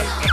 Yeah.